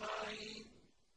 my